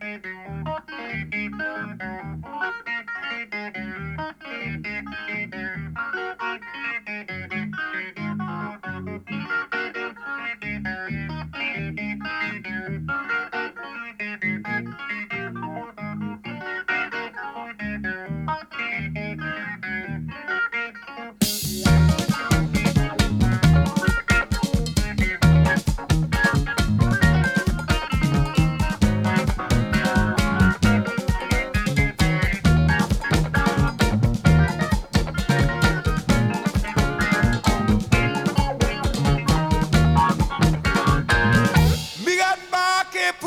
Thank you.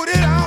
it out.